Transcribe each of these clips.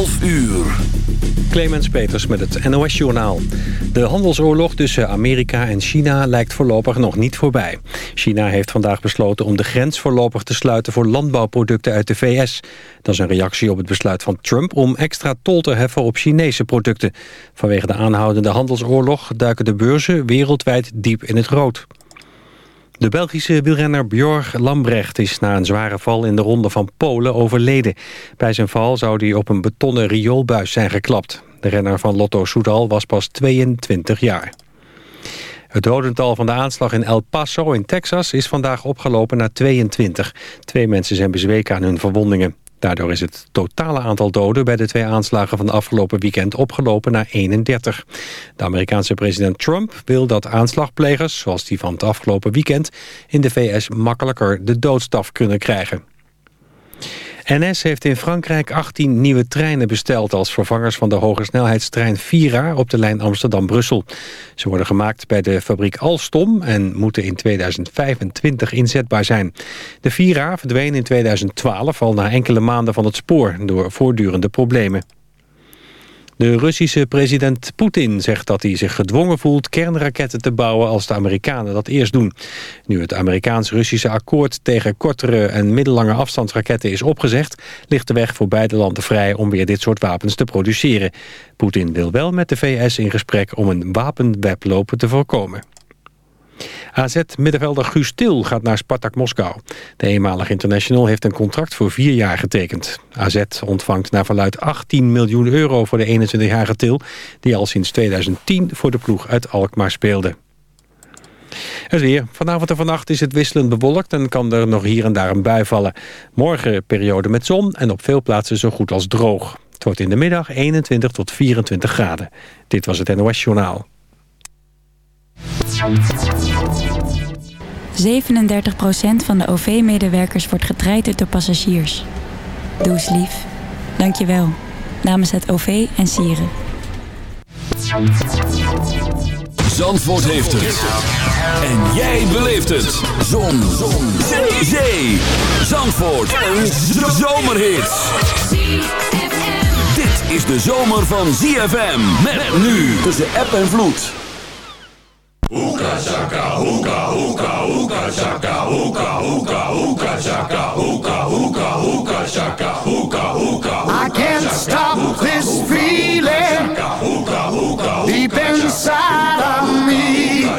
12 uur. Clemens Peters met het NOS-journaal. De handelsoorlog tussen Amerika en China lijkt voorlopig nog niet voorbij. China heeft vandaag besloten om de grens voorlopig te sluiten... voor landbouwproducten uit de VS. Dat is een reactie op het besluit van Trump... om extra tol te heffen op Chinese producten. Vanwege de aanhoudende handelsoorlog duiken de beurzen wereldwijd diep in het rood. De Belgische wielrenner Bjorg Lambrecht is na een zware val in de ronde van Polen overleden. Bij zijn val zou hij op een betonnen rioolbuis zijn geklapt. De renner van Lotto Soudal was pas 22 jaar. Het dodental van de aanslag in El Paso in Texas is vandaag opgelopen naar 22. Twee mensen zijn bezweken aan hun verwondingen. Daardoor is het totale aantal doden bij de twee aanslagen van afgelopen weekend opgelopen naar 31. De Amerikaanse president Trump wil dat aanslagplegers, zoals die van het afgelopen weekend, in de VS makkelijker de doodstraf kunnen krijgen. NS heeft in Frankrijk 18 nieuwe treinen besteld... als vervangers van de hogesnelheidstrein Vira op de lijn Amsterdam-Brussel. Ze worden gemaakt bij de fabriek Alstom... en moeten in 2025 inzetbaar zijn. De Vira verdween in 2012 al na enkele maanden van het spoor... door voortdurende problemen. De Russische president Poetin zegt dat hij zich gedwongen voelt kernraketten te bouwen als de Amerikanen dat eerst doen. Nu het Amerikaans-Russische akkoord tegen kortere en middellange afstandsraketten is opgezegd, ligt de weg voor beide landen vrij om weer dit soort wapens te produceren. Poetin wil wel met de VS in gesprek om een wapenweblopen te voorkomen. AZ-middenvelder Guus Til gaat naar Spartak Moskou. De eenmalige international heeft een contract voor vier jaar getekend. AZ ontvangt naar verluid 18 miljoen euro voor de 21-jarige Til... die al sinds 2010 voor de ploeg uit Alkmaar speelde. Het weer. Vanavond en vannacht is het wisselend bewolkt en kan er nog hier en daar een bui vallen. Morgen periode met zon en op veel plaatsen zo goed als droog. Het wordt in de middag 21 tot 24 graden. Dit was het NOS Journaal. 37% van de OV-medewerkers wordt getraind door passagiers. Doe lief. Dank je wel. Namens het OV en Sieren. Zandvoort heeft het. En jij beleeft het. Zon. Zon. Zee. Zandvoort. Een zomerhit. Dit is de zomer van ZFM. Met nu tussen app en vloed. Hoeka chaka, hoeka, hoeka, hoeka chaka, hoeka, hoeka, hoeka chaka, hoeka, hoeka, hoeka chaka,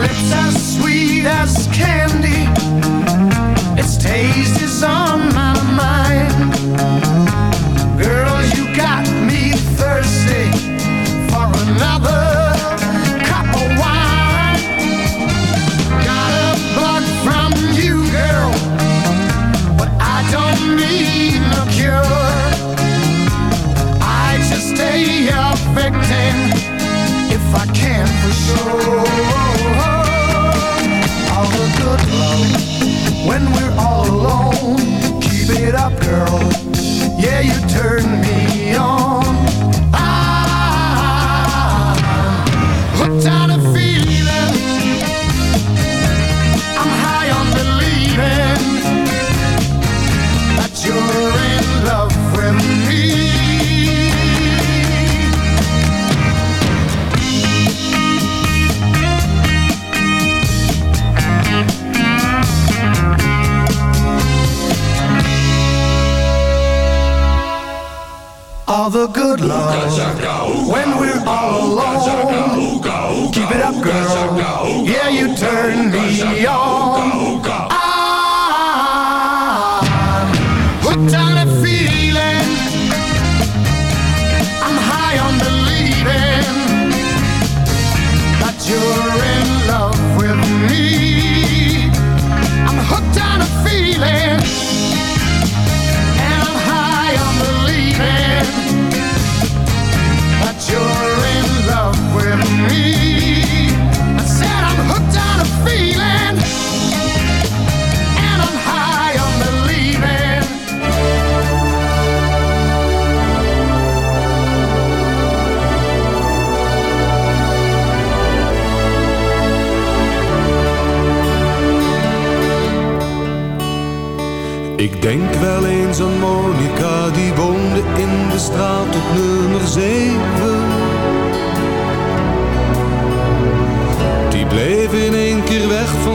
Lips as sweet as candy. Its taste is on my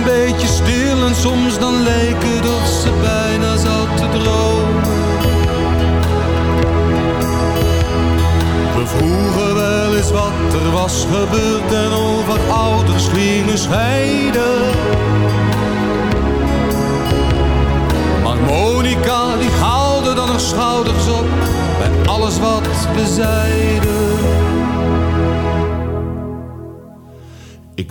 Een beetje stil en soms dan leek het of ze bijna zat te dromen. We vroegen wel eens wat er was gebeurd en over ouders gingen scheiden. Maar Monica die haalde dan haar schouders op bij alles wat we zeiden.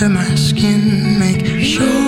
Under my skin. Make sure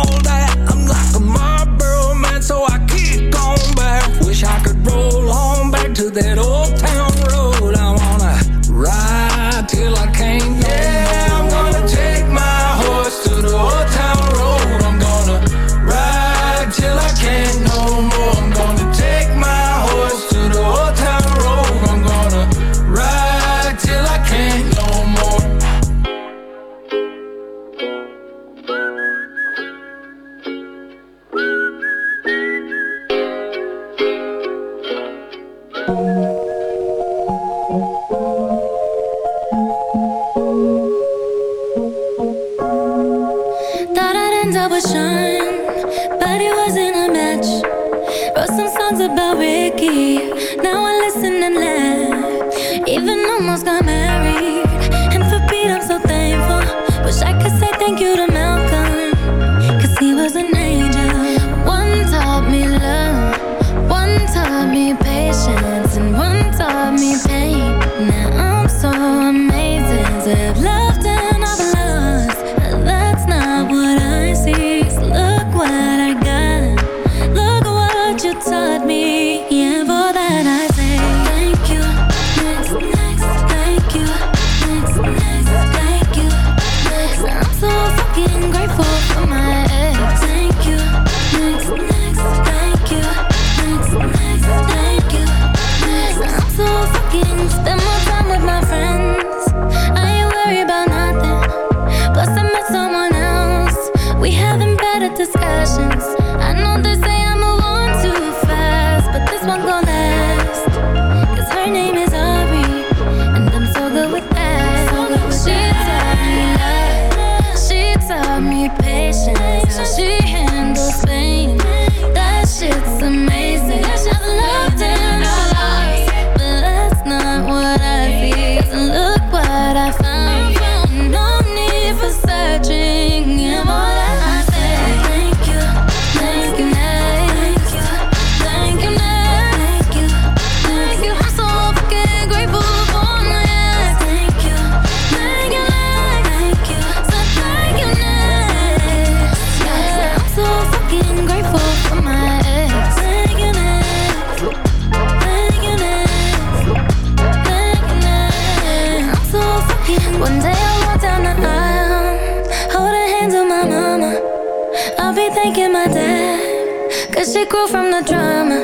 Grow from the drama.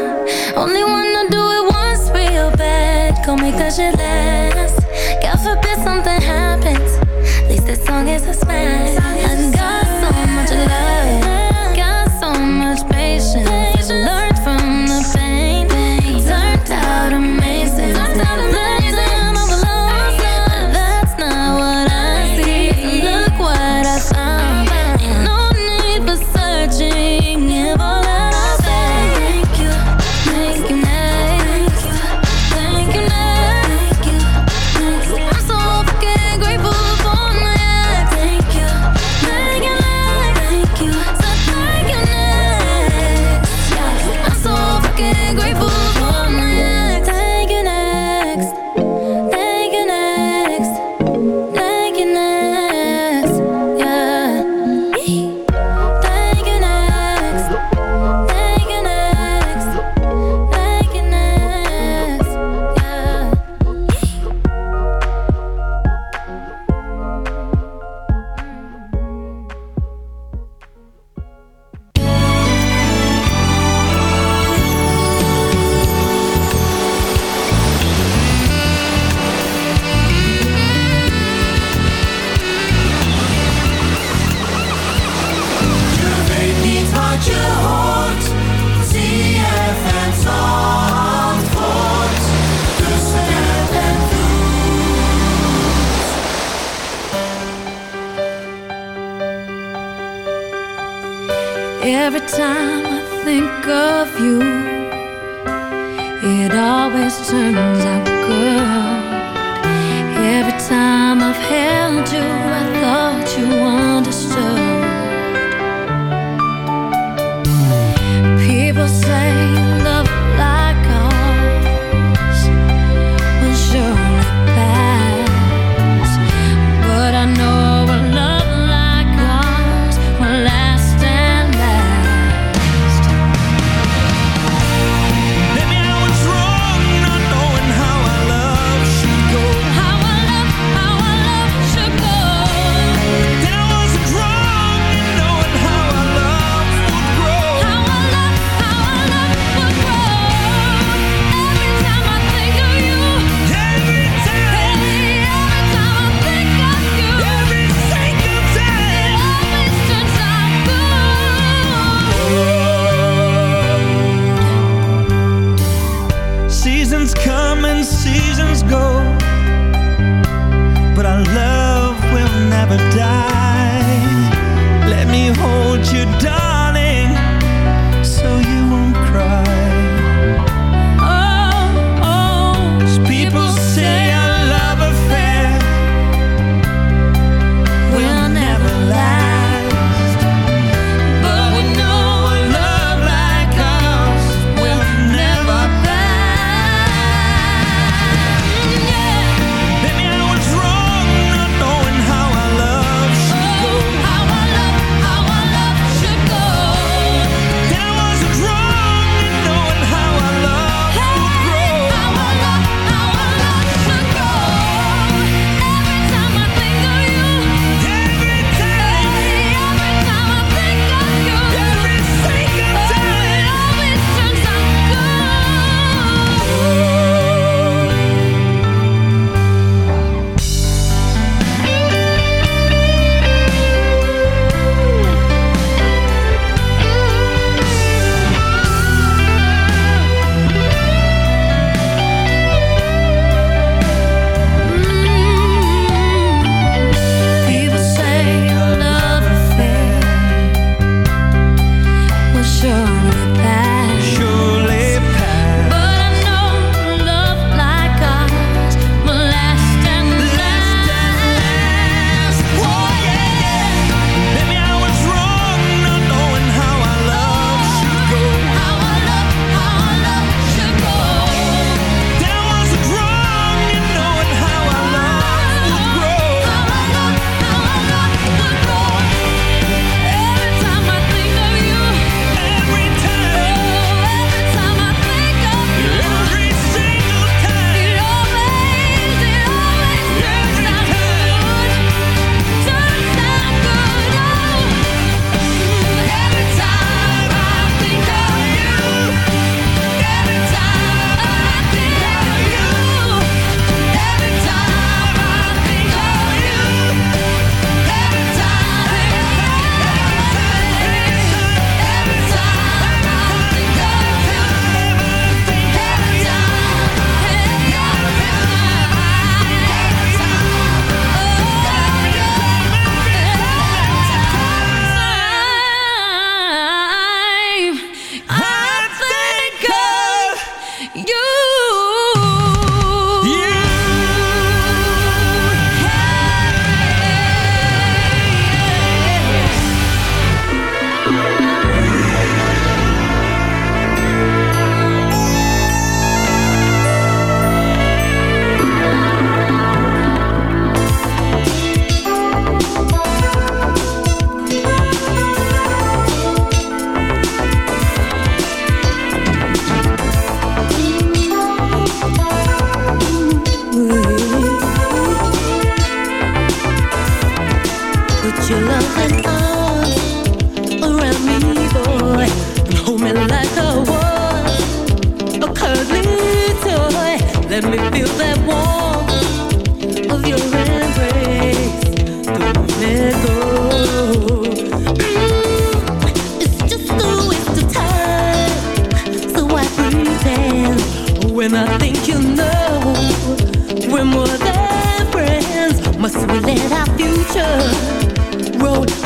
Only one.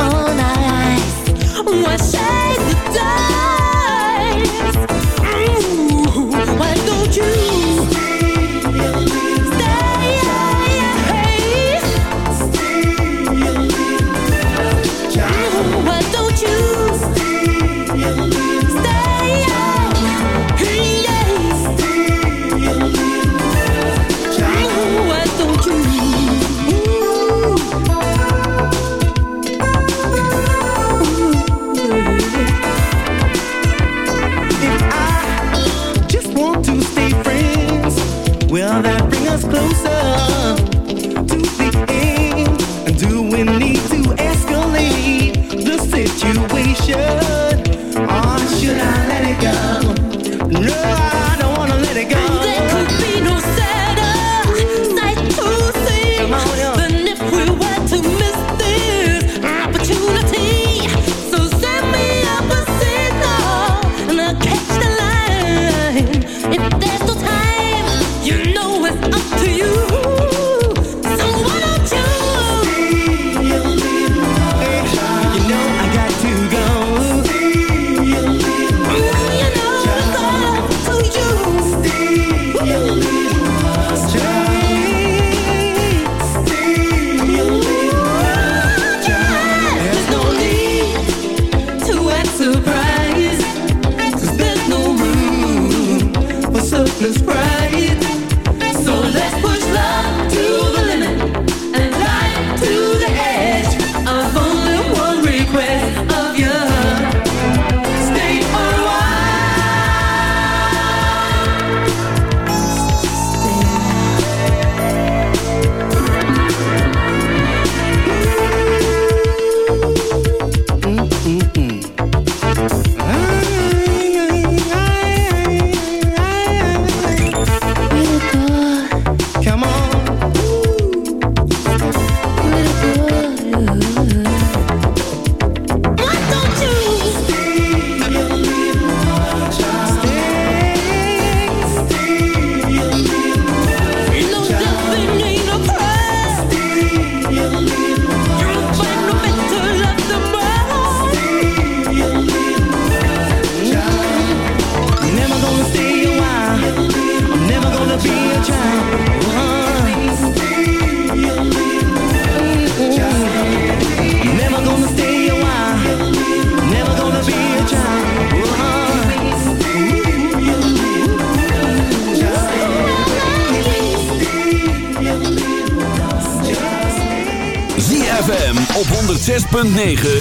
同じ 9.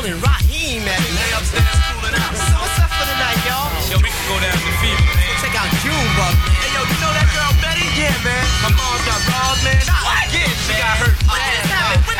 Hey, where's Field and Lay upstairs cooling out. So what's up for the night, y'all? Yo, we can go down to Fever, man. Check out Junebug. Hey, yo, you know that girl Betty? Yeah, man. Her mom's got balls, man. What? Yeah, she got hurt. Oh, what just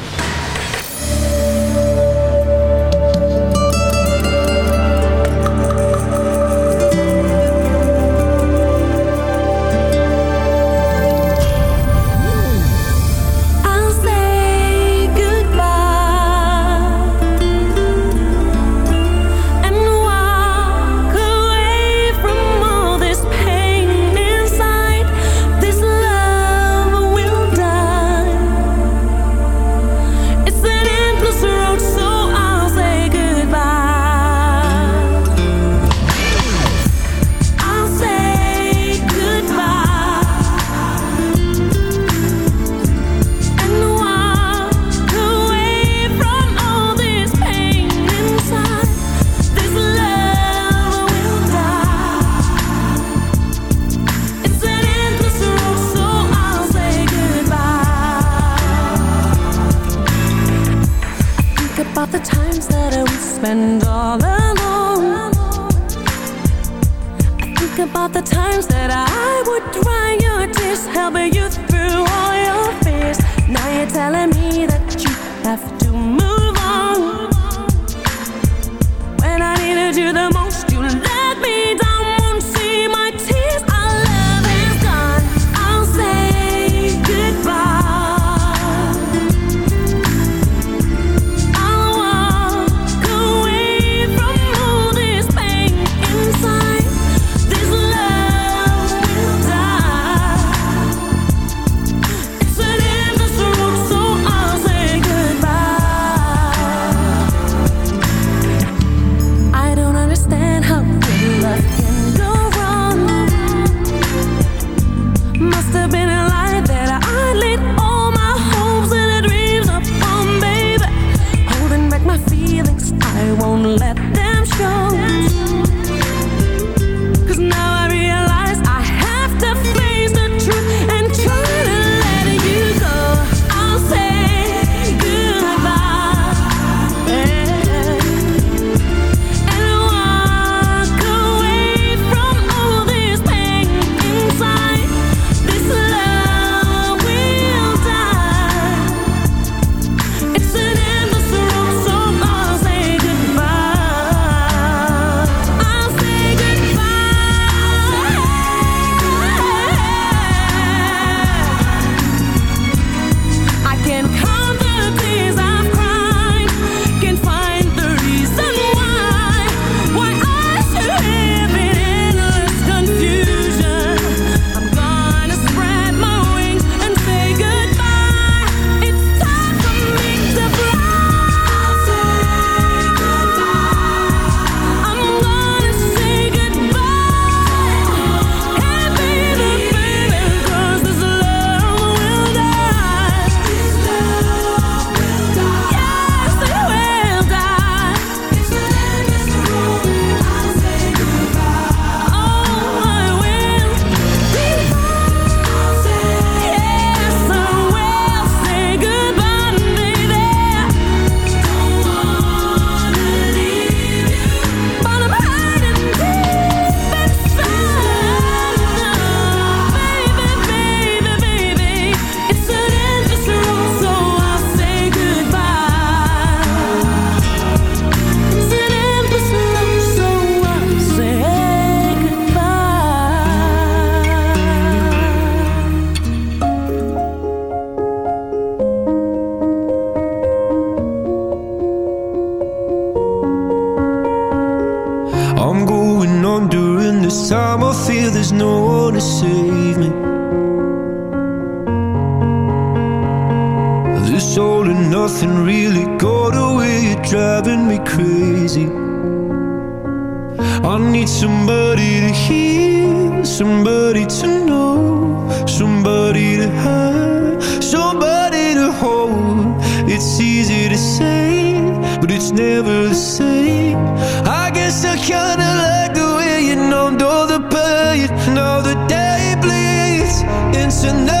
need somebody to hear, somebody to know, somebody to have, somebody to hold. It's easy to say, but it's never the same. I guess I kinda like the way you numbed all the pain, now the day bleeds into night.